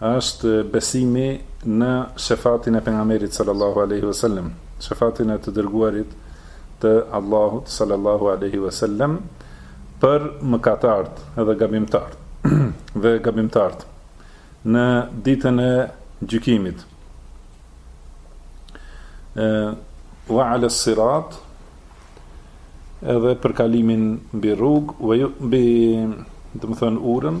është besimi në shefatin e pengamberit sallallahu alejhi ve sellem, shefatin e të dërguarit të Allahut sallallahu alejhi ve sellem për mëkatarët dhe gabimtarët dhe gabimtarët në ditën e gjykimit. Ë wa ala sirat edhe për kalimin mbi rrugë, mbi, domethonë urën,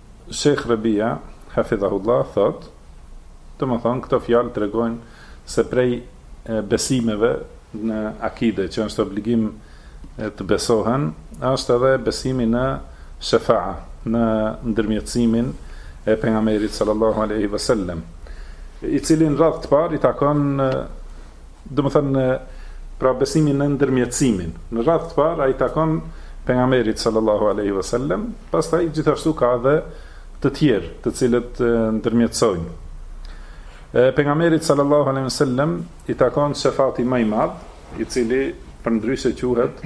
Shejh Rebija, hafidhahullah, thotë, domethonë, këto fjalë tregojnë se prej besimeve në akide, që është obligim të besohen, është edhe besimi në shefa'a, në ndërmjetësimin e pengamberit, sallallahu alejhi ve sellem, i cili në radhë të parë i takon Domethënë, pra besimi në ndërmjetësimin. Në radhë të parë ai i takon pengamberit sallallahu alejhi ve sellem, pastaj gjithashtu ka edhe të tjerë, të cilët ndërmjetësojnë. E pengamberit sallallahu alejhi ve sellem i takon shefati ma i madh, i cili përndryshe quhet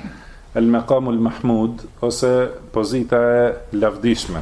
El-Maqamul Mahmud ose pozita e lavdishme.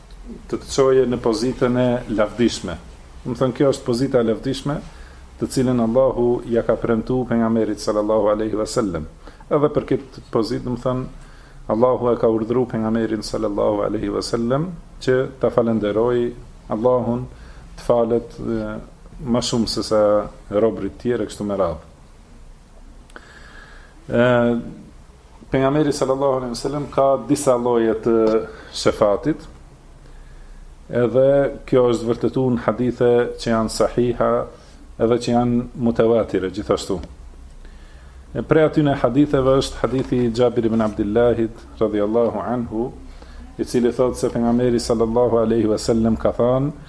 të të çoje në pozitën e lavdishme. Domethonë kjo është pozita e lavdishme, të cilën Allahu ia ka premtu pengamberit sallallahu alaihi wasallam. Edhe për këtë pozitë, domethonë Allahu e ka urdhru pengamberin sallallahu alaihi wasallam që ta falënderojë Allahun, të falet ma shumë se sa robërit tjerë kështu me radhë. Ë Pengamberi sallallahu alejhi wasallam ka disa lloje të shefatit. Edhe kjo është vërtetu në hadithe që janë sahiha, edhe që janë mutawatire gjithashtu. E prej atyne haditheve është hadithi i Xhabir ibn Abdillahit, radijallahu anhu, i cili thotë se pengamberi sallallahu aleyhi ve sellem ka thanë,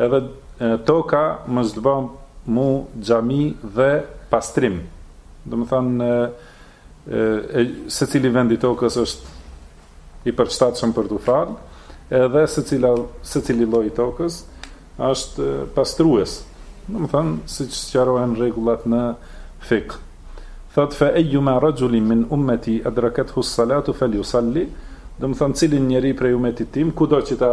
Edhe toka më është ba mu xhami dhe pastrim. Domethonë e secili vend i tokës është i përshtatshëm për t'u falë, edhe secila secili lloj i tokës është pastrues. Domethonë siç sqarohen rregullat në fikh. Thot fa ayyuma rajulin min ummati adrakathu as-salatu falyusalli, domethonë cilin njeri prej umetit tim, kudo që ta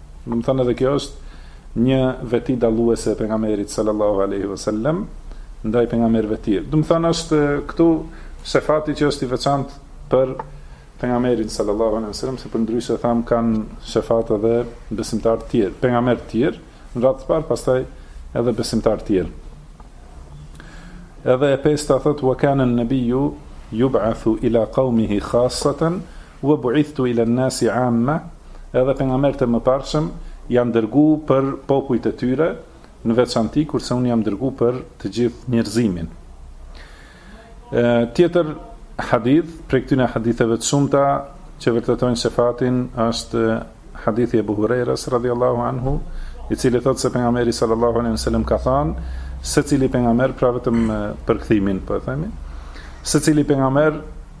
Domethënë edhe kjo është një veti dalluese e pejgamberit sallallahu alaihi wasallam ndaj pejgamberëve të tjerë. Domethënë është këtu shefati që është i veçantë për pejgamberin sallallahu alaihi wasallam, se për ndryshe thamë kanë shefat edhe besimtarë të tjerë, pejgamberë të tjerë, në radhë të parë, pastaj edhe besimtarë të tjerë. Edhe e pesta thot wa kana an-nabiyyu yub'athu ila qaumihi khassatan Wa bu'ithtu ila an-nasi 'amma, Edhe pejgamberët e mëparshëm janë dërgu për popujt e tyre në veçanti, kurse unë jam dërgu për të gjithë njerëzimin. Tjetër hadith, prej këtyre haditheve të shumta që vërtetojnë shefatin, është hadithi i Ebu Hurejrës radhiyallahu anhu, i cili thotë se pejgamberi sallallahu alaihi wasallam ka thanë, secili pejgamber pra vetëm përkthimin po e themi, secili pejgamber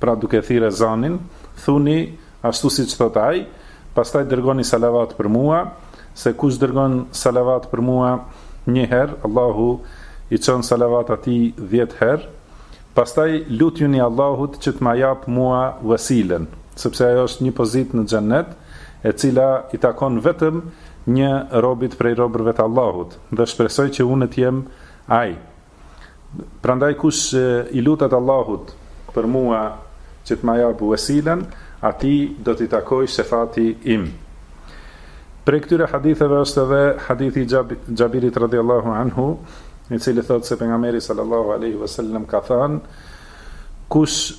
pra duke thirr ezanin, thuni ashtu siç thotë ai, pastaj dërgoni salavat për mua, se kush dërgon salavat për mua një herë, Allahu i çon salavat atij dhjetë herë, pastaj lutjuni Allahut që të ma japë mua uesilen, sepse ajo është një pozitë në xhennet, e cila i takon vetëm një robit prej robërve të Allahut, dhe shpresoj që unë të jem ai. Prandaj kush i lutet Allahut për mua që të ma japë uesilen, atij do t'i takojë shefati im. Prej këtyre haditheve është edhe hadithi i Xhabirit radiallahu anhu, i cili thotë se pejgamberi sallallahu alaihi wasallam ka thanë, kush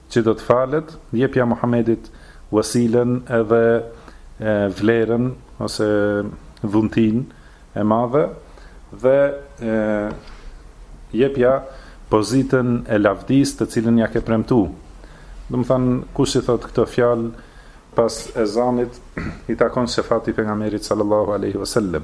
Që do të falet, jepja Muhamedit wasilen edhe vlerën ose dhuntinë e madhe dhe jepja pozitën e lavdisë të cilën ia ke premtu. Domethanë, kush i thotë këto fjalë pas ezanit, i takon shefati i pejgamberit sallallahu alaihi wasallam.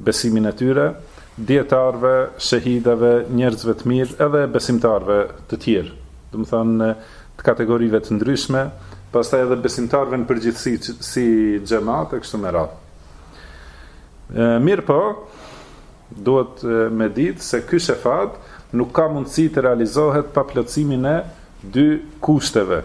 besimin e tyre, dijetarëve, shehidave, njerëzve të mirë edhe besimtarëve të tjerë, domethanë të kategorive të ndryshme, pastaj edhe besimtarëve në përgjithësi si xhemat e kështu me radhë. Mirëpo, duhet me ditë se ky shefat nuk ka mundësi të realizohet pa plotësimin e dy kushteve.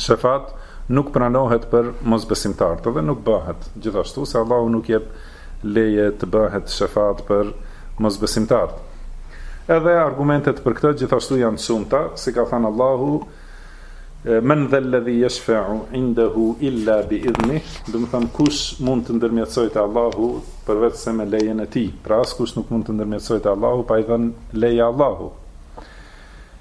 shefat nuk pranohet për mosbesimtarët dhe nuk bëhet gjithashtu se Allahu nuk jep leje të bëhet shefat për mosbesimtarët. Edhe argumentet për këtë gjithashtu janë të shumta, si ka thënë Allahu, men dhe ledhi jeshfe'u indehu illa bi idhni, domethënë kush mund të ndërmjetësojë te Allahu përveç se me lejen e tij, pra askush nuk mund të ndërmjetësojë te Allahu pa i dhënë leje Allahu.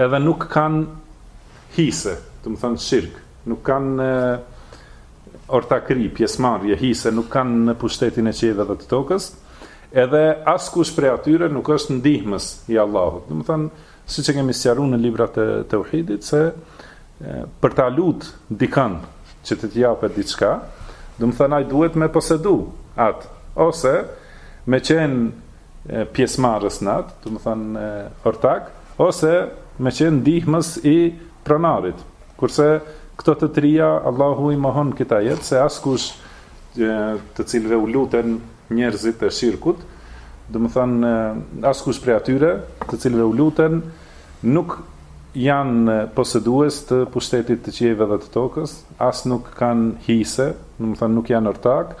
Edhe nuk kanë hise, domethonë shirk, nuk kanë ortakëri, pjesëmarrje, hise, nuk kanë në pushtetin e qiejve dhe të tokës. Edhe askush prej atyre nuk është ndihmës i Allahut. Domethonë, siç e kemi sqaru në librat e teuhidit se për ta lut dikan që të të japë diçka, domethonë ai duhet me posedu atë ose me qenë pjesëmarrës në atë, domethënë ortak, ose me qenë ndihmës i pronarit. Kurse këto të trija Allahu i mohon në këtë ajet se askush të cilëve u luten njerëzit e shirkut, domethënë askush prej atyre të cilëve u luten nuk janë posedues të pushtetit të qiejve dhe të tokës, as nuk kanë hise, domethënë nuk janë ortak,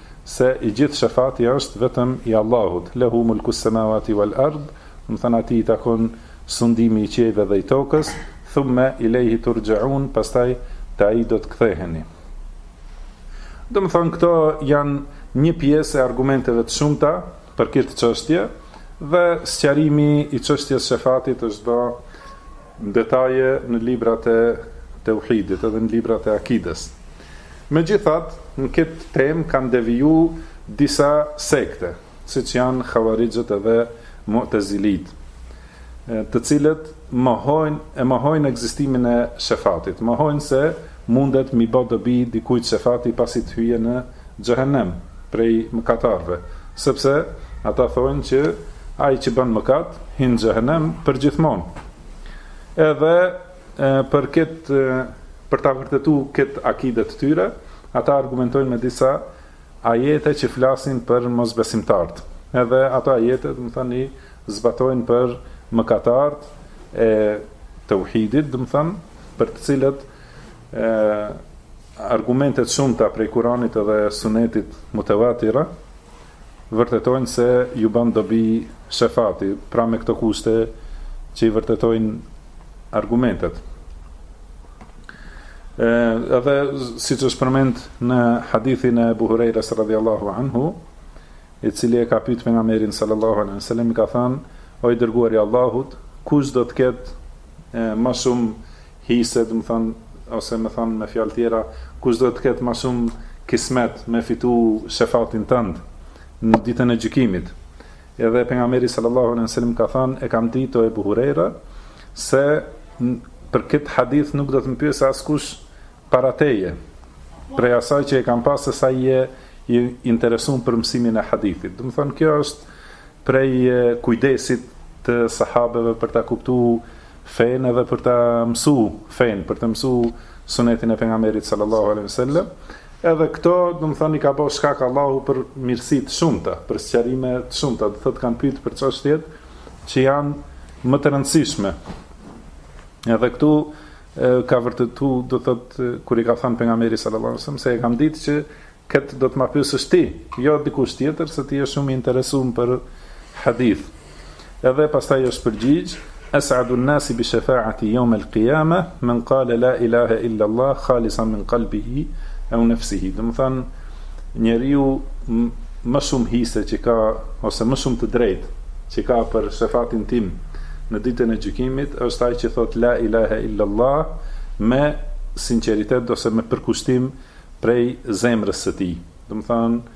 se i gjithë shefati është vetëm i Allahut, Lehu mulku s-semawati wal-ard, domethënë Atij i takon sundimi i qiejve dhe i tokës, Thumme ilejhi turxheun, pastaj te Ai do të ktheheni. Domethënë këto janë një pjesë e argumenteve të shumta për këtë çështje dhe sqarimi i çështjes shefatit është bë në detaje në librat e teuhidit edhe në librat e akides. Megjithatë, në këtë temë kanë deviju disa sekte, siç janë Havarixhët edhe Mutezilitë, të cilët mohojnë e mohojnë ekzistimin e shefatit, mohojnë se Mundet mi ba dobi dikujt shefati pasi të hyjë në xhehenem prej mëkatarëve, sepse ata thojnë që ai që bën mëkat hin në xhehenem përgjithmonë. Edhe për këtë për ta vërtetuar këtë akide të tyre, ata argumentojnë me disa Ajete që flasin për mosbesimtarët. Edhe ato ajete, domethënë, i zbatojnë për mëkatarët e teuhidit, domethënë, për të cilët argumente të shumta prej Kuranit edhe Sunetit mutevatir vërtetojnë se ju bën dobi shefati, pra me këto kushte që i vërtetojnë argumentet. Edhe siç është përmend në hadithin e Ebu Hurejrës radijallahu anhu, i cili e ka pytë pejgamberin sallallahu alejhi wasallam, i ka thanë, o i dërguari i Allahut, kush do të ketë ma shumë hise, domethanë, ose me thanë me fjalë tjera, kush do të ketë ma shumë kismet me fitu shefatin tëndë në ditën e gjykimit. Edhe pejgamberi sallallahu alejhi wasallam ka thënë, e kam ditë o Ebu Hurejra, se për këtë hadith nuk do të më pyesë askush para teje, prej asaj që e kam pa se sa je i interesuar për mësimin e hadithit. Domethënë kjo është prej kujdesit të sahabeve për ta kuptuar fenë dhe për ta mësuar fenë, për të mësuar sunetin e pejgamberit sallallahu alejhi wasallam. Edhe këto, domethënë i ka bërë shkak Allahu për mirësi të shumta, për sqarime të shumta, do thotë kanë pyet për çështjet që janë më të rëndësishme. Edhe këtu e ka vërtetu, do thotë kur i ka thënë pejgamberi sallallahu alajhi wasallam se e kam ditë që këtë do të ma pyesësh ti, jo dikush tjetër, se ti je shumë i interesuar për hadith. Edhe pastaj është përgjigj, Es'adu an-nasi bi shefa'ati yawm al-qiyama men qala la ilahe illa Allah khalisan min qalbihi aw nafsihi, domethënë njeriu më shumë hise që ka ose më shumë të drejtë që ka për shefatin tim në ditën e gjykimit është ai që thotë la ilahe illa Allah me sinqeritet ose me përkushtim prej zemrës së tij, domethënë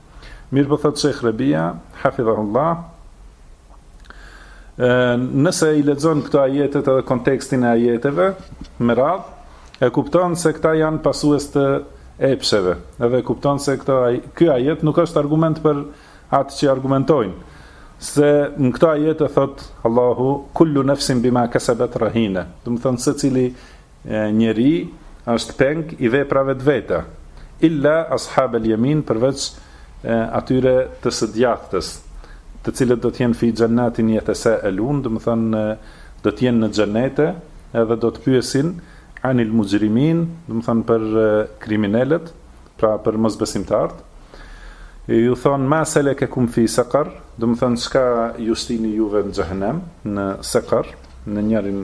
Mirëpo thotë Shejh Rabia, hafidhahullah, nëse i lexon këto ajetet edhe kontekstin e ajeteve me radhë, e kupton se këta janë pasues të epsheve. Edhe e kupton se këto ky ajet nuk është argument për atë që argumentojnë. Se në këto ajete thot Allahu kullu nafsin bima kasabat rahina. Domethënë secili njeri është peng i veprave të veta, illa ashab el yamin përveç atyre të së djathtës, të cilët do të jenë fi xhennatin yetesaalun, domethënë do të jenë në xhenete, edhe do të pyesin anil mujrimin, domethënë për kriminelët, pra për mosbesimtarët. Ju thonë ma salakakum fi saqar, domethënë çka ju shtini juve në xhehenem, në saqar, në njërin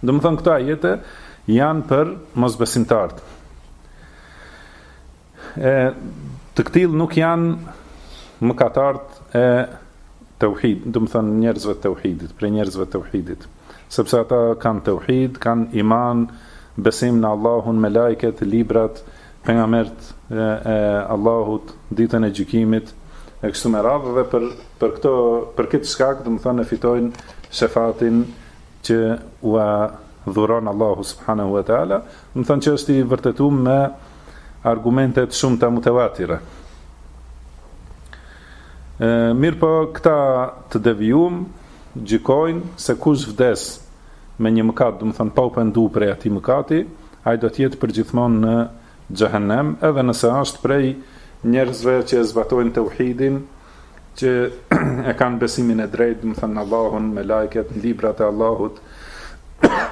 Domethënë këto ajete janë për mosbesimtarët. E të këtillë nuk janë mëkatarët e tauhid, domethënë njerëzve të tauhidit, prej njerëzve të tauhidit, sepse ata kanë tauhid, kanë iman, besim në Allahun, melaiket, librat, pejgamberët e Allahut, ditën e gjykimit, e kështu me radhë dhe për Për këto, për këtë shkak, domethënë fitojnë shefatin që ua dhuron Allahu subhanahu wa taala, domethënë që është i vërtetuar me argumente të shumta mutawatira. Mirëpo këta të devijum gjykojnë se kush vdes me një mëkat, domethënë pa u pendu prej atij mëkati, ai do të jetë përgjithmonë në xhehenem edhe nëse është prej njerëzve që e zbatojnë teuhidin që e kanë besimin e drejtë, domethënë në Allahun, melaiket, në librat e Allahut,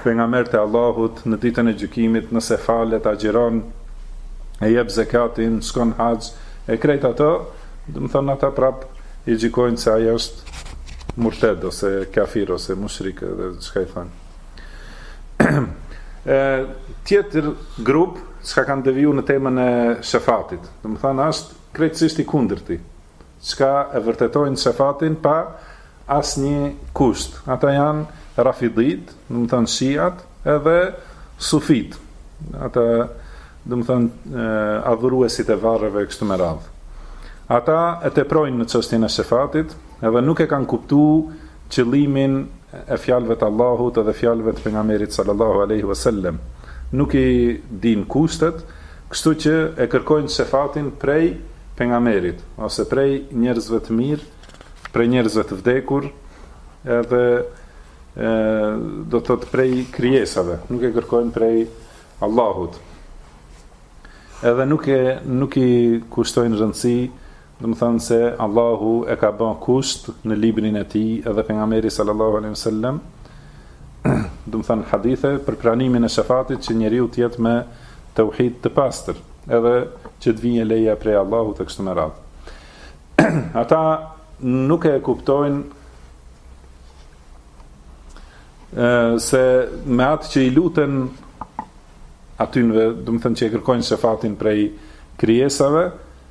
pejgamberët e Allahut, në ditën e gjykimit, nëse falet, agjeron, e jep zekatin, shkon haxh, e krejt ato, domethënë ata prap i gjykojnë se ai është murted ose kafir ose mushrik edhe çka i thonë. e tjetër grup çka kanë deviju në temën e shefatit. Domethënë është krejtësisht i kundërti. Çka e vërtetojnë shefatin pa asnjë kusht. Ata janë rafidit, domethënë shiat, edhe sufit. Ata domethënë adhuruesit e varreve kështu me radhë. Ata e teprojnë në çështjen e shefatit, edhe nuk e kanë kuptu qëllimin e fjalëve të Allahut edhe fjalëve të Pejgamberit sallallahu alejhi ve sellem, nuk i dinë kushtet, kështu që e kërkojnë shefatin prej Pejgamberit ose prej njerëzve të mirë, prej njerëzve të vdekur, edhe e, do të thotë prej krijesave, nuk e kërkojnë prej Allahut. Edhe nuk e nuk i kushtojnë rëndësi Domethënë se Allahu e ka bë kusht në librin e tij edhe pejgamberi sallallahu alaihi wasallam domethënë hadithe për pranimin e shefatit që njeriu të jetë me teuhid të pastër, edhe që të vijë leja prej Allahut e kështu me radhë. Ata nuk e kuptojnë se me atë që i luten atynve, domethënë që e kërkojnë shefatin prej krijesave,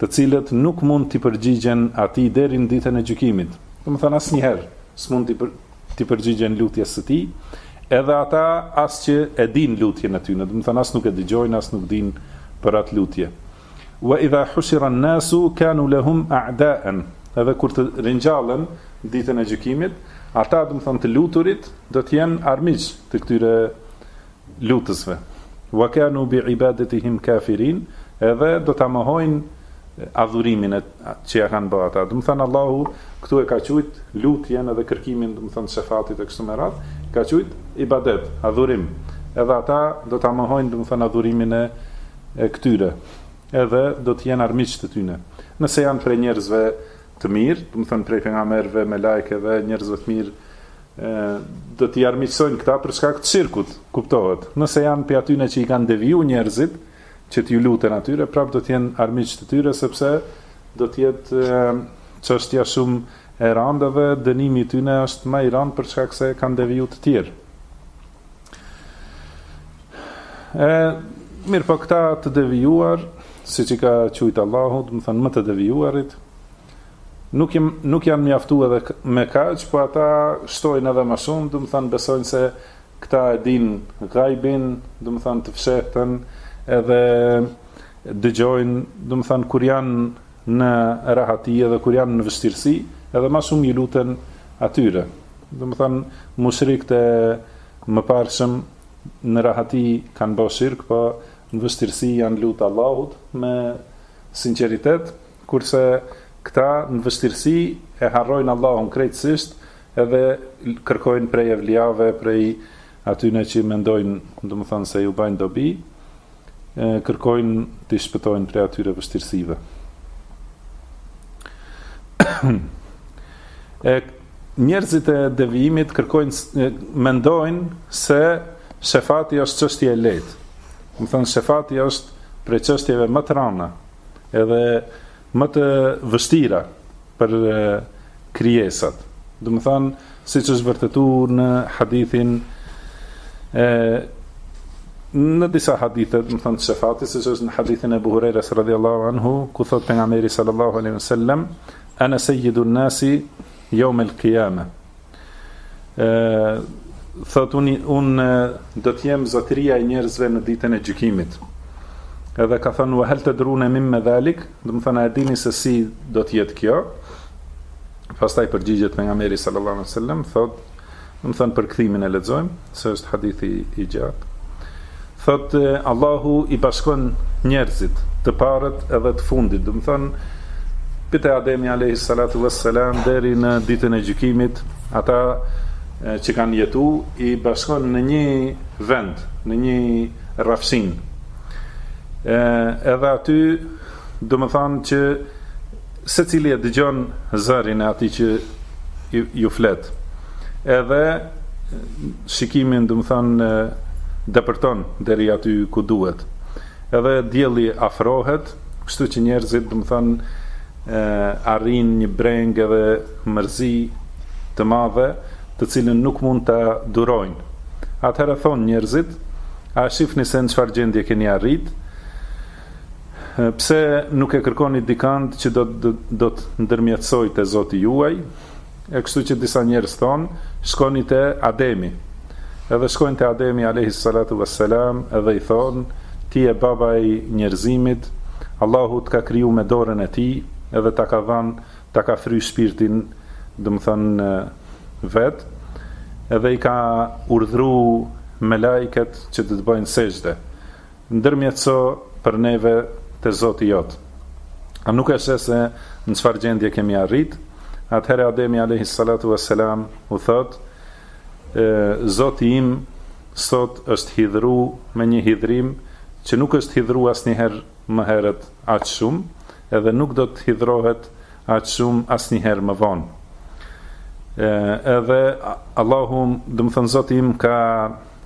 të cilat nuk mund t'i përgjigjen atij deri në ditën e gjykimit, domethënë asnjëherë s'mund t'i t'i përgjigjen lutjes së tij, edhe ata as që e dinë lutjen e tyne, domethënë as nuk e dëgjojnë, as nuk dinë për atë lutje. Wa idha hushira an-nasu kanu lahum a'daen, edhe kur të ringjallen në ditën e gjykimit, ata, domethënë të luturit, do të jenë armiq të këtyre lutësve, wa kanu bi ibadatihim kafirin, edhe do ta mohojnë adhurimin që ja kanë bë ata. Domethënë Allahu këtu e ka quajt lutjen edhe kërkimin, domethënë shefatit e kështu me radhë, ka quajt ibadet, adhurim. Edhe ata do ta mohojnë, domethënë adhurimin e, e këtyre. Edhe do të jenë armiq të tyne. Nëse janë prej njerëzve të mirë, domethënë prej pejgamberëve, melaikeve, njerëzve të mirë, do t'i armiqësojnë këta për shkak të shirkut, kuptohet. Nëse janë prej atyne që i kanë deviju njerëzit, që t'ju luten atyre, prap do t'jenë armiq të tyre, sepse do t'jetë çështja shumë e randë edhe dënimi i tyne është ma i randë për shkak se kanë deviju të tjerë. E, mirëpo këta të devijuar, siç i ka qujt Allahu, domethënë më të devijuarit, Nuk nuk janë mjaftu edhe me kaq po ata shtojnë edhe ma shumë domethënë besojnë se këta e dinë gajbin domethënë të fshehtën edhe dëgjojnë domethënë kur janë në rahati edhe kur janë në vështirësi edhe ma shumë i luten atyre domethënë mushrikët e mëparshëm në rahati kanë bo shirk po në vështirësi janë lutë Allahut me sinqeritet Kurse këta në vështirësi e harrojnë Allahun krejtësisht edhe kërkojnë prej evlijave, prej atyne që i mendojnë, domethënë se ju bajnë dobi, kërkojnë t'i shpëtojnë prej atyre vështirësive. e njerëzit e devijimit kërkojnë mendojnë se shefati është çështje e lehtë. Domethënë shefati është prej çështjeve më të rënda edhe më të vështira për krijesat. Domethënë, siç është vërtetuar në hadithin e në disa hadithe, domethënë shefati siç është në hadithin e Ebu Hurejrës radhiyallahu anhu, ku thot pejgamberi sallallahu alaihi wasallam, ana sayyidun nasi yawm al-qiyamah. Ë thot unë un do të jem zotëria e njerëzve në ditën e gjykimit. Edhe ka thënë wa hal tadruna mimma dhalik, domethënë a e dini se si do të jetë kjo? Pastaj përgjigjet pejgamberi sallallahu alaihi wasallam thot, domethënë përkthimin e lexojmë. se është hadithi i gjatë, thotë Allahu i bashkon njerëzit, të parët edhe të fundit, domethënë pi te Ademi alayhi salatu wassalam deri në ditën e gjykimit, ata që kanë jetu i bashkon në një vend, në një rrafshinë. Ë edhe aty domethënë që Secili e dëgjon zërin e atij që ju flet. Edhe shikimin, domethënë, depërton deri aty ku duhet. Edhe dielli afrohet, kështu që njerëzit, domethënë, arrijnë një brengë edhe mërzi të madhe, të cilën nuk mund ta durojnë. Atëherë thonë njerëzit, A e shifni se në çfarë gjendje keni arritë? Pse nuk e kërkoni dikand që do të do të ndërmjetësojë te Zoti juaj? E kështu që disa njerëz thonë, shkoni te Ademi. Edhe shkojnë te Ademi alejhi salatu ves selam edhe i thonë, ti je baba i njerëzimit, Allahu të ka kriju me dorën e tij dhe ta ka dhënë, ta ka fry shpirtin, domethënë vet, edhe i ka urdhëru melajket që të të bëjnë sexhde. Ndërmjetëso për neve te Zoti jot. A nuk e sheh se në çfarë gjendje kemi arrit? Atëherë Ademi alejhi salatu ue selam u thotë, Zoti im, sot është hidhëru me një hidhërim që nuk është hidhëru asnjëherë më herët aq shumë, edhe nuk do të hidhërohet aq shumë asnjëherë më vonë. E edhe Allahu, domethënë Zoti im, ka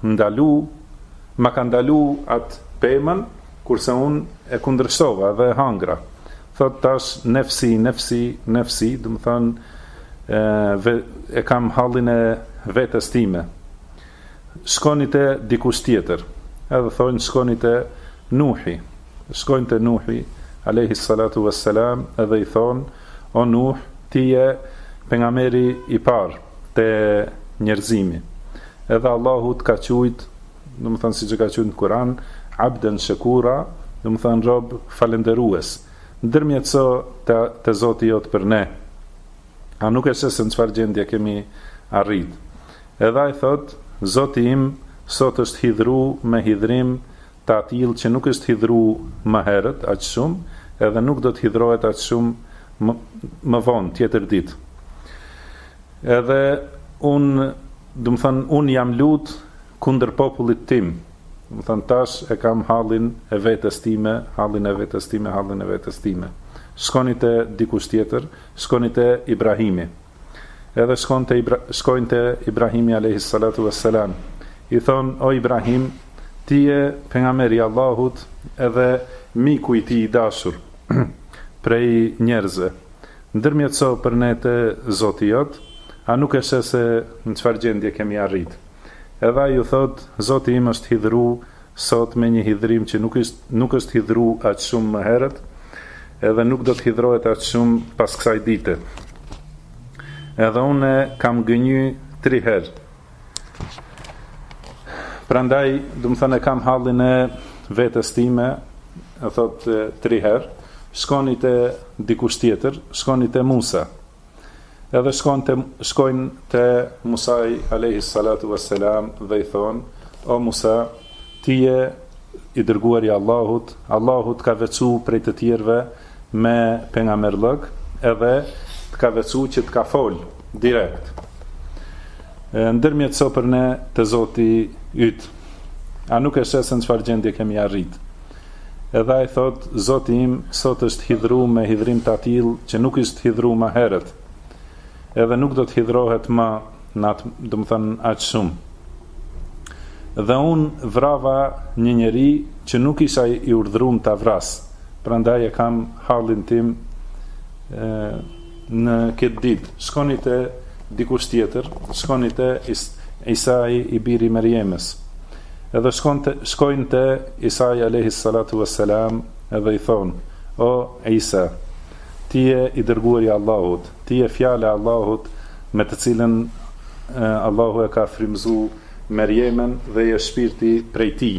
ndalu, ma ka ndalu atë pemën, kurse unë e kundërshtova dhe e hangra. Thot tash nefsi, nefsi, nefsi, domethonë e, e kam hallin e vetes time. Shkoni te dikush tjetër. Edhe thot shkoni te Nuhi. Shkojnë te Nuhi alayhi salatu wassalam edhe i thon o Nuh ti je pejgamberi i parë te njerëzimi. Edhe Allahu të ka qujt, domethënë siç e ka qujt në Kur'an, abden shekura, domethënë rob falënderues. Ndërmjetëso te, te Zoti jot për ne. A nuk e sheh se në çfarë gjendje kemi arrit? Edhe ai thot, Zoti im, sot është hidhru me hidhrim të atillë që nuk është hidhru më herët aq shumë edhe nuk do të hidhrohet aq shumë më më vonë tjetër ditë edhe unë domethënë unë jam lut kundër popullit tim domethënë tash e kam hallin e vetes time hallin e vetes time hallin e vetes time shkoni te dikush tjetër shkoni te Ibrahimi Edhe shkojnë te Ibra, shkojnë te Ibrahimi alayhi salatu wassalam. I thon o Ibrahim, ti je pejgamberi i Allahut edhe miku i tij i dashur prej njerëzve. Ndërmjetëso për ne te Zoti jot, a nuk e sheh se në çfarë gjendje kemi arrit? Edhe ai u thot, Zoti im është hidhëru Sot me një hidhrim që nuk është nuk është hidhru aq shumë më herët, edhe nuk do të hidhrohet aq shumë pas kësaj dite. Edhe unë kam gënjy tri herë. Prandaj, domethënë e kam hallin e vetes time, e thot tri herë, shkoni te dikush tjetër, shkoni te Musa. Edhe shkojnë te, shkojnë te Musai, Alejhi Salatu Ves Selam, dhe i thonë, o Musa, ti je i dërguari i Allahut, Allahu t'ka veçu prej të tjerve me pejgamberllëk, edhe të ka veçu që të ka fol direkt. Ndërmjetëso për ne te Zoti yt. A nuk e sheh se n'çfarë gjendje kemi arrit? Edhe ai thotë, Zoti im, sot është hidhru me hidhrim t'atillë që nuk është hidhru më herët, edhe nuk do të hidhrohet më, domethënë, aq shumë. Dhe unë vrava një njeri që nuk isha i urdhërum ta vras, prandaj e kam hallin tim në këtë ditë. Shkoni te dikush tjetër, shkoni te Isai i biri i Merjemes. Edhe shkonte, shkojnë te Isai alejhi salatu ue selam edhe i thonë, O Isa, ti je i dërguari i Allahut, ti je fjala e Allahut me të cilën Allahu e ka frymëzu Merjemen dhe je shpirti prej tij.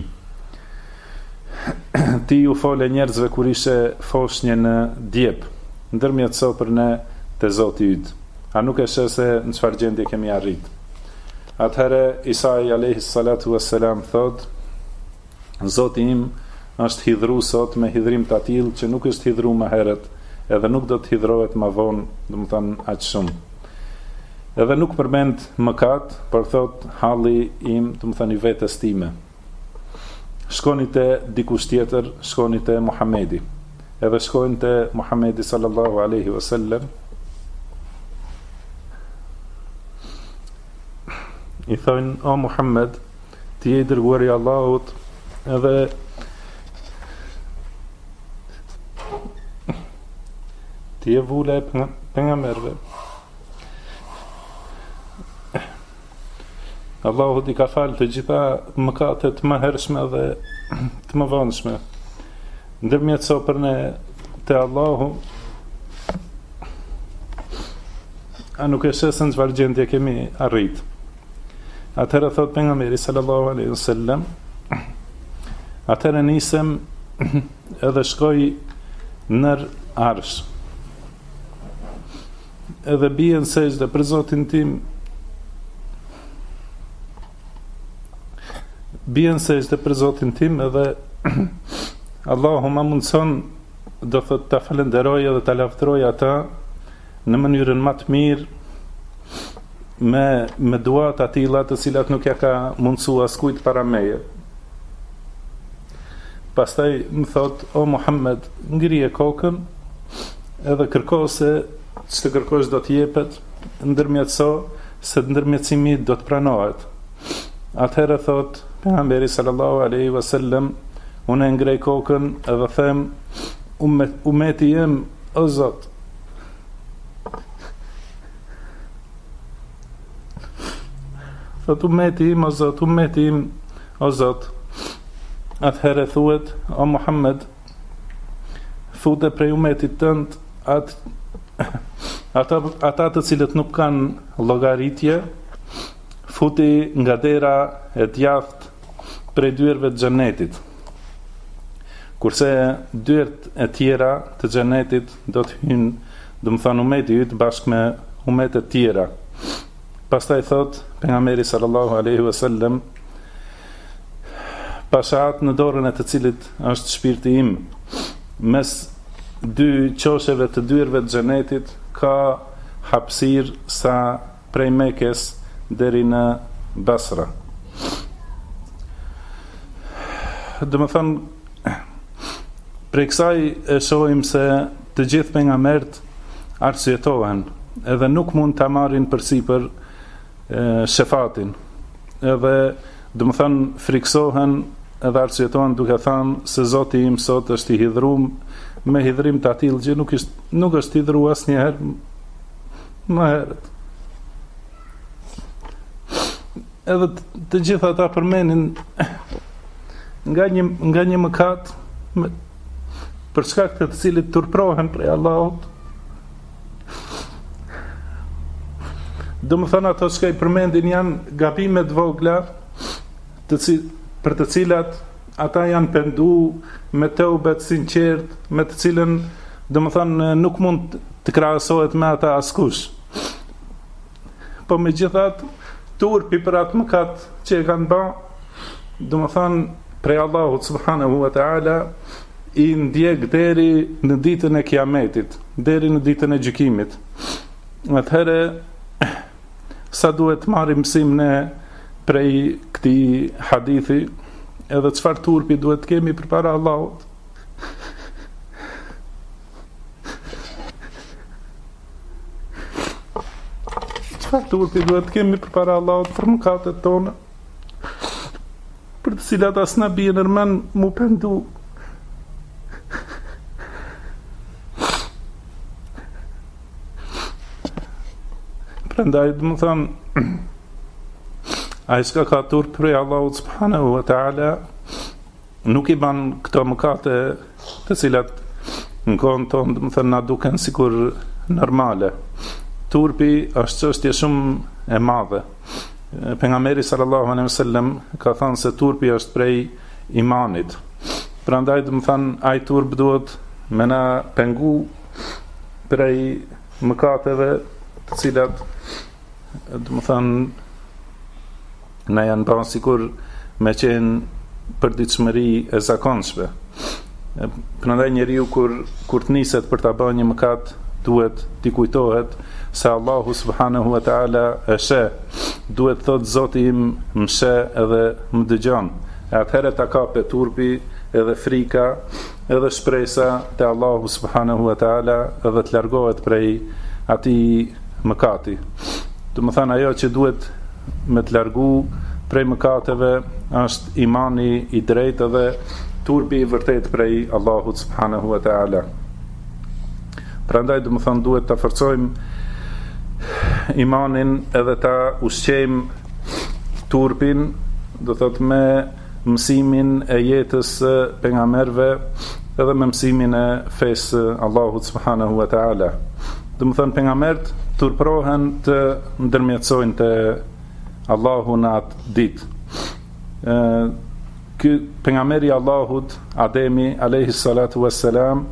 Ti u fole njerëzve kur ishe foshnje në djep, ndërmjetëso për ne te Zoti yt. A nuk e sheh se në çfarë gjendje kemi arritë? Atëherë Isai alayhi salatu wassalam thotë Zoti im është hidhru sot me hidhrim t'atillë që nuk është hidhru më herët edhe nuk do të hidhrohet më vonë domethënë aq shumë edhe nuk përmend mëkat por thotë halli im domethënë i vetes time shkoni te dikush tjetër, shkoni te Muhamedi. Edhe shkojnë te Muhamedi sallallahu alaihi wasallam. I thonë, "O Muhammed, ti je i dërguar i Allahut." Edhe ti je vula e pejgamberëve. Allahu t'i ka falë të gjitha mëkatet e mëhershme dhe të mëvonshme. Ndërmjetëso për ne te Allahu, a nuk e sheh se në çfarë gjendje kemi arrit. Atëherë thotë pejgamberi, sallallahu alaihi sallam, atëherë nisem edhe shkoj nër arsh. Edhe bie në sexhde për Zotin tim. Bie në sexhde për Zotin tim edhe Allahu ma mundëson do thotë ta falënderoj edhe ta lavdëroj atë në mënyrën më të mirë me me dua t'atilla të cilat nuk ja ka mundësu askujt para meje. Pastaj më thotë, o Muhammed, ngrije kokën edhe kërko se ç'të kërkosh do të jepet, ndërmjetëso se ndërmjetësimi do të pranohet. Atëherë thotë pejgamberi sallallahu alaihi wasallam, unë e ngrej kokën edhe them, umet, umeti jem, o Zot, Thot umeti im, o Zot, umeti im, o Zot. Atëherë thuhet, o Muhammed, fute prej umetit tënd atë ata ata të cilët nuk kanë llogaritje, futi nga dera e djathtë prej dyerve të Xhennetit. Kurse dyert e tjera të Xhennetit do të hyjnë, domethënë ummeti yt bashkë me ummetet e tjera. Pastaj thot pejgamberi sallallahu alaihi wasallam Pasha atë në dorën e të cilit është shpirti im, mes dy qosheve të dyerve të xhenetit ka hapësirë sa prej Mekes deri në Basra. Domethënë prej kësaj e shohim se të gjithë pejgambert arsyetohen, edhe nuk mund ta marrin përsipër shefatin. Edhe domethënë friksohen edhe arsyetohen duke thënë se Zoti im sot është i hidhrum me hidhrim të atillë që nuk është nuk është hidhruar asnjëherë Më herët. Edhe të gjithë ata përmendin nga një nga një mëkat me, për shkak të të cilit turprohen prej Allahut. Domethënë ato që i përmendin janë gabime të vogla të cil, për të cilat Ata janë pendu me teube të sinqertë me të cilën domethënë nuk mund të krahasohet me ata askush. Po megjithatë turpi për atë mëkat që e kanë ba, domethënë prej Allahut subhanahu wa taala i ndjek deri në ditën e Kiametit, deri në ditën e gjykimit. Atëherë sa duhet të marrim mësim ne prej këtij hadithi edhe çfarë turpi duhet të kemi përpara Allahut. Çfarë turpi duhet të kemi përpara Allahut për mëkatet tona? Për të cilat as na bie nërmend m'u pendu. Prandaj domethënë ai çka ka turp prej Allahu subhanahu wa taala nuk i ban këto mëkate të cilat në kohën tonë domethënë na duken sikur normale. Turpi është çështje shumë e madhe. Pejgamberi sallallahu alaihi wasallam ka thënë se turpi është prej imanit. Prandaj domethënë ai turp duhet me na pengu prej mëkateve të cilat domethënë na janë ba sikur me qenë përditshmëri e zakonshme prandaj njeriu kur, kur të niset për ta ba një mëkat duhet t'i kujtohet se Allahu subhanahu wa ta'ala e sheh duhet të thotë Zoti im më sheh edhe më dëgjon e atëherë ta kapë turpi edhe frika Edhe shpresa te Allahu subhanehu ve teala dhe të largohet prej atij mëkati. Domethënë ajo që duhet me të largu prej mëkateve është imani i drejtë dhe turpi i vërtetë prej Allahut subhanehu ve teala. Prandaj domethënë duhet ta forcojmë imanin edhe ta ushqejmë turpin, do thotë me mësimin e jetës së pejgamberëve edhe me mësimin e fesë së Allahut subhanahu wa taala. Domethënë pejgamberët turprohen të ndërmjetësojnë te Allahu në atë ditë. Ë ky pejgamberi i Allahut Ademi alayhi salatu wassalam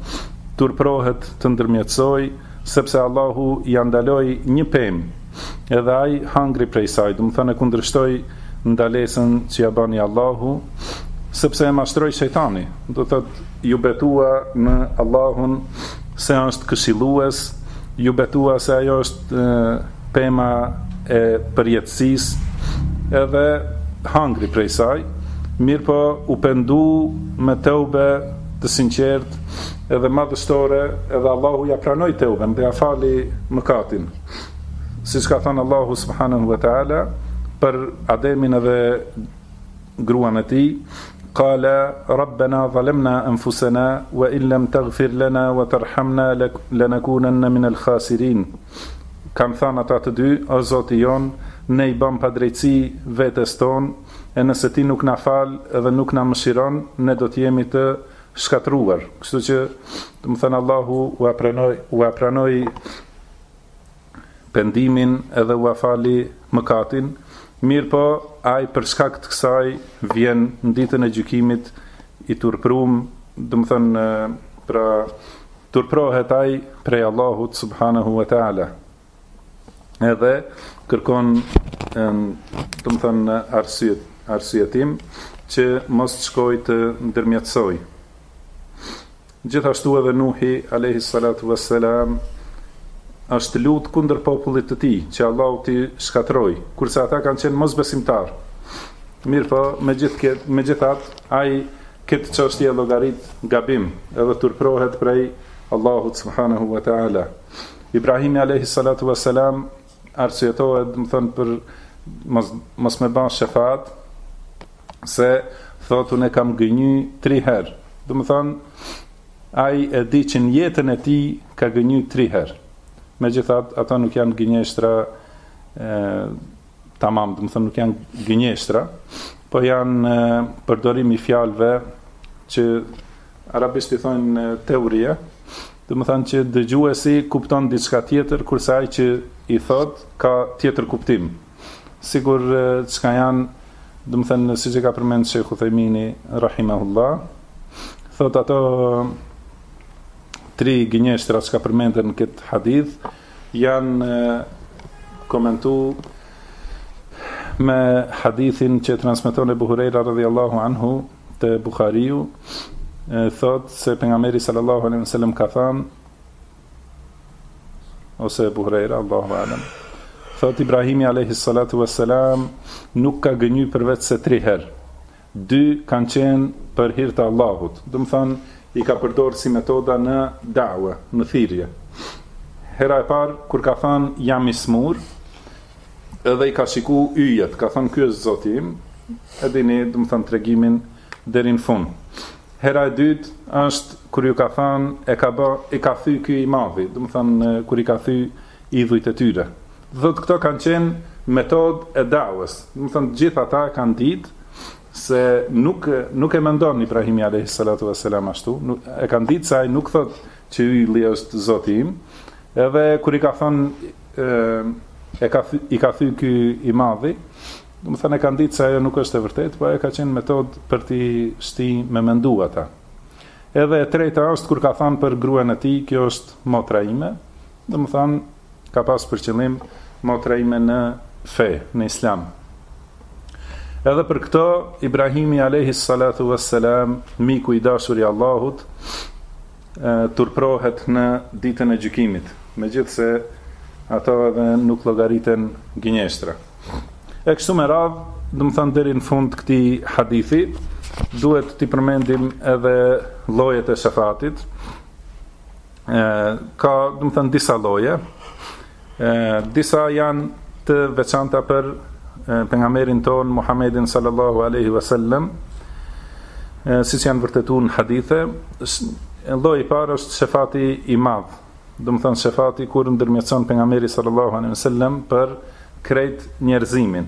turprohet të ndërmjetësojë sepse Allahu ia ndaloi një pemë edhe ai hangri prej saj, domethënë e kundërshtoi ndalesën që ia bani Allahu, sepse e mashtroi shejtani, do të thotë iu betua në Allahun se është këshillues, iu betua se ajo është pema e përjetësisë, edhe hangri prej saj, mirëpo u pendu me teube të sinqertë edhe madhështore edhe Allahu ia pranoi teuben dhe ia fali mëkatin. Siç ka thënë Allahu subhanahu wa taala për Ademin edhe gruan e tij, qala rabbana zalamna anfusana wa in lam taghfir lana wa tarhamna lanakunanna min al-khasirin. Kanë thënë ata të dy, o Zoti jonë, ne i bëmë padrejtësi vetes tonë, e nëse ti nuk na fal edhe nuk na mëshiron, ne do të jemi të shkatërruar. Kështu që, domethënë Allahu ua pranoi ua pranoi pendimin edhe ua fali mëkatin, mirëpo ai për shkak të kësaj vjen në ditën e gjykimit i turprum, domethënë pra turprohet ai prej Allahut subhanahu wa taala. Edhe kërkon domethënë arsye arsyetim që mos të shkojë të ndërmjetësojë. Gjithashtu edhe Nuhi, alejhi salatu ves selam, është lut kundër popullit të tij, që Allahu t'i shkatërrojë, kurse ata kanë qenë mosbesimtarë. Mirëpo, megjithatë, ai këtë çështje e llogarit gabim dhe turpërohet prej Allahut subhanehu ve teala. Ibrahimi, alejhi salatu ves selam, arsyetohet, domethënë për mos mos me bën shefat se thotë unë kam gënjy tri herë. Domethënë ai e di që në jetën e tij ka gënjy tri herë. Megjithatë, ato nuk janë gënjeshtra ë tamam, domethënë nuk janë gënjeshtra, po janë përdorim i fjalëve që arabisht i thonë teurie, Domethënë që dëgjuesi kupton diçka tjetër kurse ai që i thotë ka tjetër kuptim. Sikur çka janë, domethënë siç e ka përmend Shejh Uthejmini rahimehullah, thotë ato tri gënjeshtra çka përmenden në këtë hadith janë komentu me hadithin që transmeton Ebu Hurejra radhiyallahu anhu Te Buhariu thotë se pejgamberi sallallahu alejhi ve sellem ka thënë ose Abu Huraira Allahu alem thotë Ibrahimi alejhi salatu vesselam nuk ka gënjy përveç se tri herë dy kanë qenë për hir të Allahut domethënë i ka përdor si metoda në dawe në thirrje hera e parë kur ka thënë jam i smur Edhe i ka shiku yjet, ka thënë ky është Zoti im, e dini, domethënë tregimin deri në fund. Hera e dytë është kur ju ka thënë e ka bë, i ka thy ky i madhi, domethënë kur i ka thy idhujt e tyre. E thotë këto kanë qenë metodë e dawes, domethënë të gjithë ata e kanë ditë se nuk nuk e mendon Ibrahimi alejhi salatu vesselam ashtu, e kanë ditë se ai nuk thotë Që ylli është zoti im. Edhe kur i ka thënë e ka i ka thy ky i madhi, domethënë e kanë ditë se ajo nuk është e vërtetë, po ajo ka qenë metodë për t'i shti me mendu ata. Edhe e treta është kur ka thënë për gruan e tij, kjo është motra ime, Domethënë, ka pas për qëllim motra ime në fe, në Islam. Edhe për këto Ibrahimi alayhi salatu wassalam, miku i dashur i Allahut, turprohet në ditën e gjykimit, megjithse ato edhe nuk llogariten gënjeshtra. E kështu me radhë, domethënë deri në fund të këtij hadithi, duhet t'i përmendim edhe llojet e shefatit. ka, domethënë disa lloje. Ë disa janë të veçanta për pejgamberin tonë Muhammedin sallallahu alaihi wasallam, siç janë vërtetu në hadithe. Lloji i parë është shefati i madh. Domethënë shefati kur ndërmjetëson pejgamberi sallallahu alaihi wasallam për krejt njerëzimin.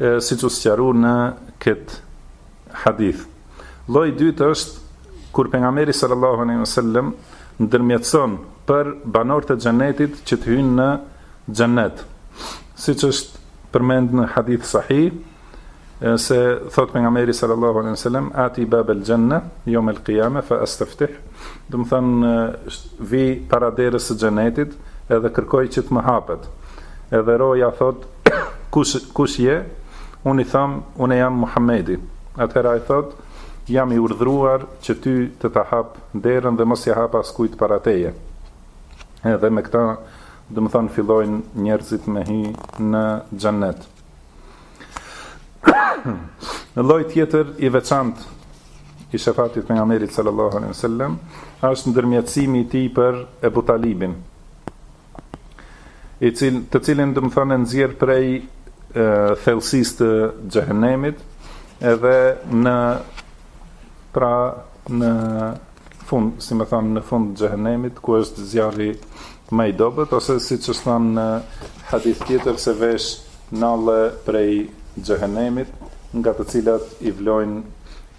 Siç u sqaru në këtë hadith. Lloji i dytë është kur pejgamberi sallallahu alejhi ve sellem ndërmjetëson për banorët e xhenetit që të hyjnë në xhenet. Siç është përmend në hadith sahih se thotë pejgamberi sallallahu alejhi ve sellem ati babel janna yom el qiyama fa astaftih. Domethanë vij para derës së xhenetit edhe kërkoj që të më hapet. Edhe roja thotë kush kush je? Unë i thom, unë jam Muhamedi. Atëherë ai thotë, Jam i urdhruar që ty të ta hap derën dhe mos ia hap askujt para teje. Edhe me këtë, domethonë, fillojnë njerëzit me hy në xhennet. Lloj tjetër i veçantë i shefatit pejgamberit sallallahu alaihi sallam, është ndërmjetësimi i tij për Ebu Talibin. i cil të cilin domethanë e nxjerr prej thellësisë të xhehenemit edhe në pra në fund, si me thanë në fund të xhehenemit ku është zjarri ma i dobët ose siç është thënë në hadith tjetër se vesh nalle prej xhehenemit nga të cilat i vlojnë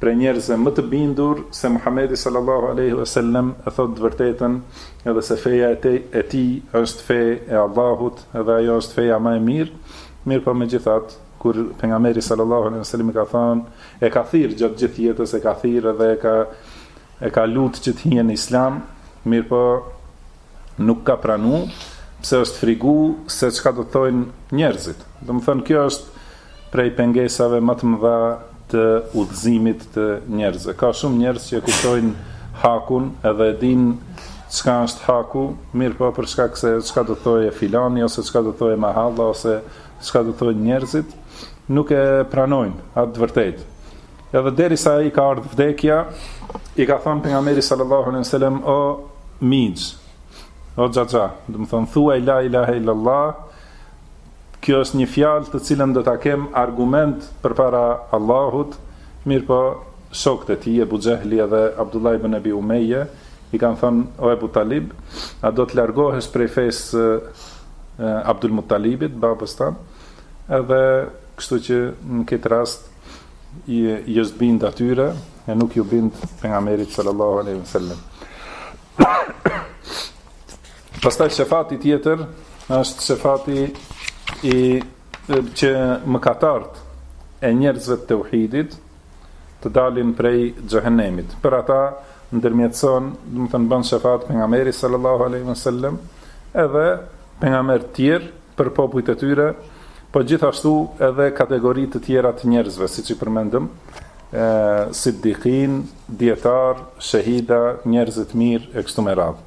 prej njerëzve më të bindur se Muhamedi sallallahu alejhi ve sellem e thotë të vërtetën edhe se feja e tej e tij është fe e Allahut edhe ajo është feja ma e mirë mirëpo megjithatë kur pejgamberi sallallahu alejhi ve sellem i ka thënë e ka thirr gjatë gjithë jetës e ka thirr edhe e ka e ka lut që të hyjë në islam mirëpo nuk ka pranu pse është frigu se çka do të thojnë njerëzit domethonë kjo është Prej pengesave më të mëdha të udhëzimit të njerëzve. Ka shumë njerëz që e kuptojnë hakun edhe e dinë çka është haku, mirëpo për shkak se çka do të thojë filani ose çka do të thojë mahalla ose çka do të thojnë njerëzit, nuk e pranojnë atë të vërtetë. Edhe derisa i ka ardhur vdekja, i ka thënë pejgamberi sallallahu alejhi ve sellem o mixhë, o xhaxha, domethonë thuaj la ilaha illallah, Kjo është një fjalë të cilën do ta kem argument përpara Allahut, mirëpo shokët e tij, Ebu Xhehli edhe Abdullah ibn Ebi Umeje, i kanë thënë, O Ebu Talib, a do të largohesh prej fesë së Abdul Muttalibit, babës tënd? Edhe kështu që në këtë rast i, është bind atyre, e nuk ju bind pejgamberit sallallahu alaihi wasallam. Pastaj shefati tjetër është shefati që mëkatarët e njerëzve të teuhidit të dalin prej xhehenemit. Për ata ndërmjetëson, domethënë bën shefat pejgamberi sallallahu alaihi wasallam, edhe pejgamber të tjerë për popujt e tyre, po gjithashtu edhe kategori të tjera të njerëzve, siç i përmendëm, ë sidikin, dietar, shehida, njerëz të mirë e kështu me radhë.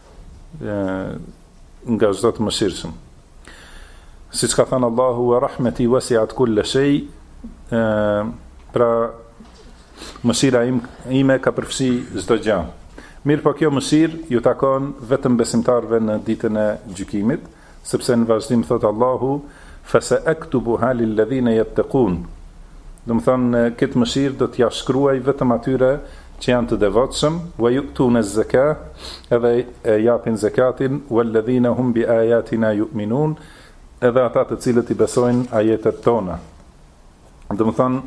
nga çdo të mëshirshëm. Siç ka thënë Allahu wa rahmeti wasi'at kull shay, ë pra mëshira ime ka përfshi çdo gjë. Mirëpo kjo mëshirë ju takon vetëm besimtarve në ditën e gjykimit, Sepse në vazhdim thotë Allahu, Feseektubuha lilladhine jettekun. Domethonë, këtë mëshirë do t'ia shkruaj vetëm atyre që janë të devotshëm, wa yu'tune zekah, edhe japin zekatin, walladhina hum biayatina yu'minun, edhe ata të cilët i besojnë ajetet tona. Domethënë,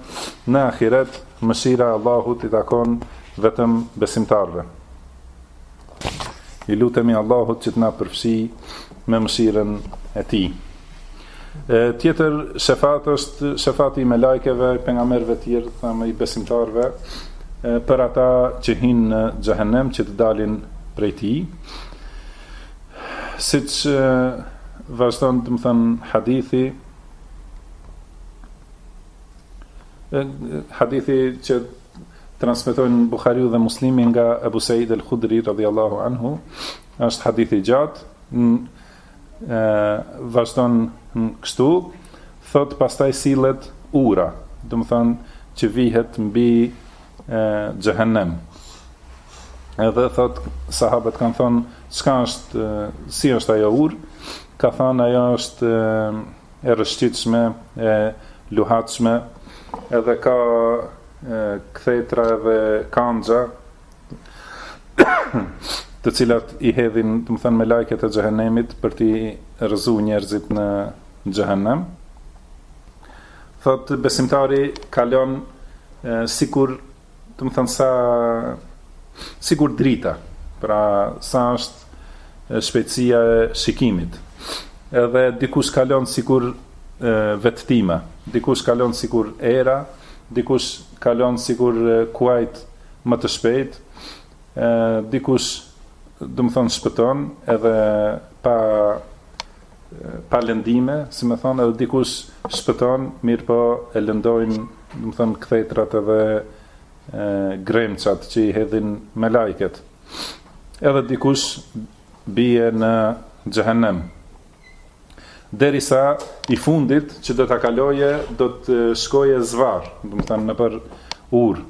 në ahiret, mëshira e Allahut i takon vetëm besimtarve. I lutemi Allahut që të na përfshi me mëshirën e tij. E, tjetër, shefat është shefati i melajkeve, pejgamberve tjerë, edhe i besimtarve, e, për ata që hinë në xhehenem, që të dalin prej tij. Siç vazhdon, domethënë, hadithi, Hadithi që transmetojnë Buhariu dhe Muslimi nga Abu Sa'id al-Khudri radhiyallahu anhu, është hadith i gjatë, ë vazhdon kështu, thotë pastaj sillet ura, domethonë që vihet mbi xhehenem. Edhe thotë sahabët kanë thonë çka është si është ajo urë, ka thënë ajo është e rrëshqitshme, e luhatshme, edhe ka kthetra edhe kanxha të cilat i hedhin, domethënë melajket e xhehenemit për t'i rrëzu njerëzit në xhehenem. Thotë besimtari kalon sikur, domethënë sa sikur drita, pra sa është shpejtësia e shikimit. Edhe dikush kalon sikur vetëtima, dikush kalon sikur era, dikush kalon sikur kuajt më të shpejt, dikush, domethënë shpëton edhe pa pa lëndime, si më thonë edhe dikush shpëton, mirëpo e lëndojnë, domethënë, kthetrat edhe e, gremçat që i hedhin melaiket. Edhe dikush bie në xhehenem. Derisa i fundit që do ta kalojë, do të shkojë zvarrë, domethënë, nëpër urë.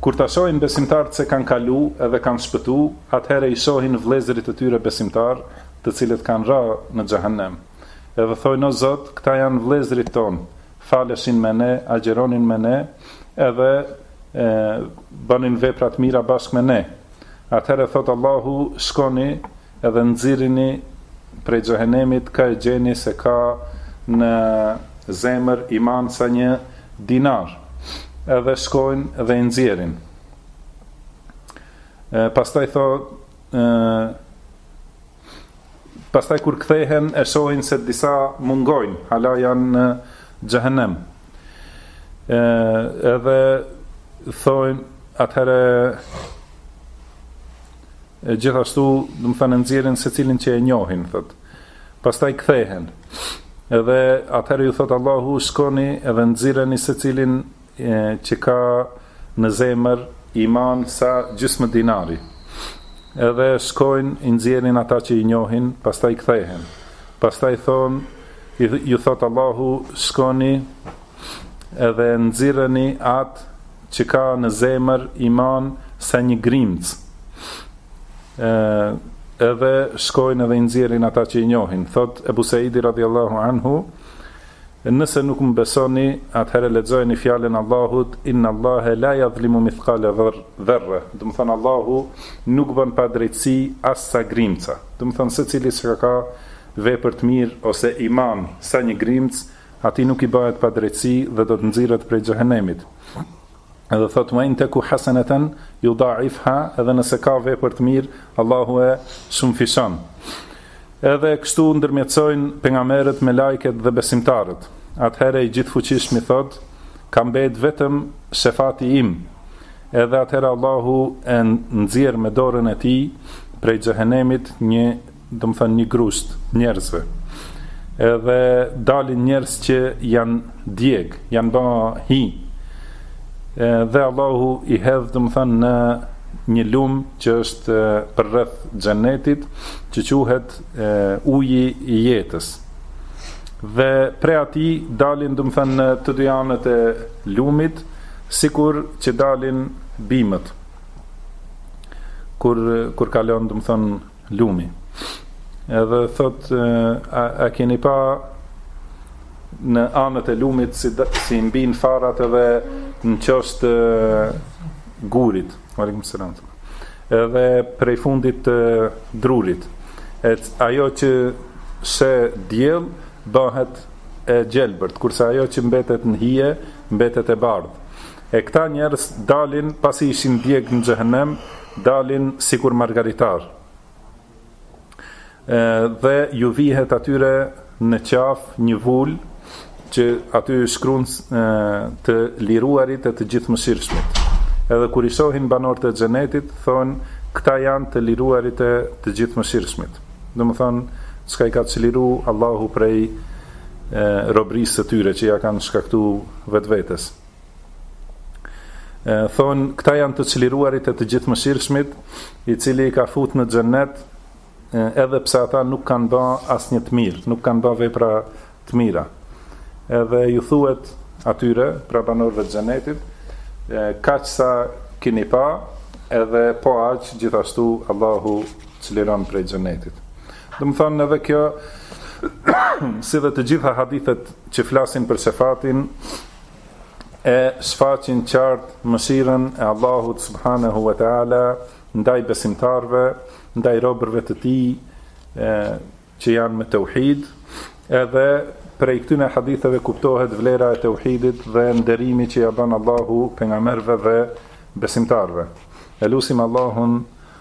Kur ta shohin besimtarët se kanë kalu edhe kanë shpëtu, atëherë i shohin vëllezërit e tyre besimtarë, të cilët kanë ra në Xhehenem. Edhe thojnë, O Zot, këta janë vëllezërit tonë, faleshin me ne, agjëronin me ne, edhe e, bënin vepra të mira bashkë me ne. Atëherë thotë Allahu, shkoni Edhe nxirrni prej xhehenemit kë e gjeni se ka në zemër iman sa një dinar. Edhe shkojnë dhe i nxjerrin. Pastaj thotë Pastaj kur kthehen e shohin se disa mungojnë, hala janë në xhehenem. Edhe thonë atëherë E gjithashtu, domethënë nxjerrin secilin që e njohin, thotë. Pastaj kthehen. Edhe atëherë ju thotë Allahu, shkoni edhe nxirreni secilin e, që ka në zemër iman sa gjysmë dinari. Edhe shkojnë, i nxjerrin ata që i njohin, pastaj kthehen. Pastaj thonë, ju thotë Allahu, shkoni edhe nxirreni atë që ka në zemër iman sa një grimcë. Ë edhe shkojnë edhe i nxjerrin ata që i njohin. Thotë Ebu Saidi radhiyallahu anhu, nëse nuk më besoni, atëherë lexojeni fjalën e Allahut, inna Allaha la yadhlimu mithqala dharra. Domethënë Allahu nuk bën padrejtësi as sa grimca. Domethënë secili që ka vepër të mirë ose iman sa një grimcë Atij nuk i bëhet padrejtësi dhe do të nxirret prej xhehenemit. Edhe thotë wa in taku hasanatan yudha'ifha, edhe nëse ka vepër të mirë, Allahu e shumëfishon. Edhe kështu ndërmjetësojnë pejgamberët melaiket dhe besimtarët. Atëherë i gjithfuqishmi thotë, ka mbet vetëm shefati im. Edhe atëherë Allahu e nxjerr me dorën e tij prej xhehenemit një domethënë një grusht njerëzve. Edhe dalin njerëz që janë djeg, janë ba hi. Dhe Allahu i hedh, domethënë në një lum që është përreth xhenetit, që quhet uji i jetës. Dhe prej atij dalin, domethënë në të dy anët e lumit, sikur që dalin bimët. Kur kur kalon, domethënë Lumi. Edhe thotë a, a keni pa në anët e lumit si si mbijnë farat edhe në qosht gurit. Aleikum selam. Edhe prej fundit të drurit. Et ajo që sheh diell bëhet e gjelbërt, kurse ajo që mbetet në hije mbetet e bardhë. E këta njerëz dalin pasi ishin djeg në xhehenem, dalin sikur margaritarë. Ë dhe ju vihet atyre në qafë një vulë që aty shkruan të çliruarit e të gjithëmëshirshmit. Edhe kur i shohin banorët e xhenetit, thonë këta janë të çliruarit e të gjithëmëshirshmit. Domethënë, çka i ka çliru Allahu prej robërisë së tyre që ja kanë shkaktuar vetvetes. thonë këta janë të çliruarit e të gjithëmëshirshmit, i cili i ka fut në xhennet edhe pse ata nuk kanë bë asnjë të mirë, nuk kanë bë vepra të mira. Edhe ju thuhet atyre, pra banorëve të xhennetit, kaq sa keni pa, edhe po aq gjithashtu Allahu çliron prej xhennetit. Domethënë edhe kjo si dhe të gjitha hadithet që flasin për shefatin e shfaqin qartë mëshirën e Allahut subhanahu wa taala ndaj besimtarëve, ndaj robërve të tij që janë me teuhid, edhe prej këtyne haditheve kuptohet vlera e teuhidit dhe nderimi që ia bën Allahu pejgamberëve dhe besimtarëve. E lusim Allahun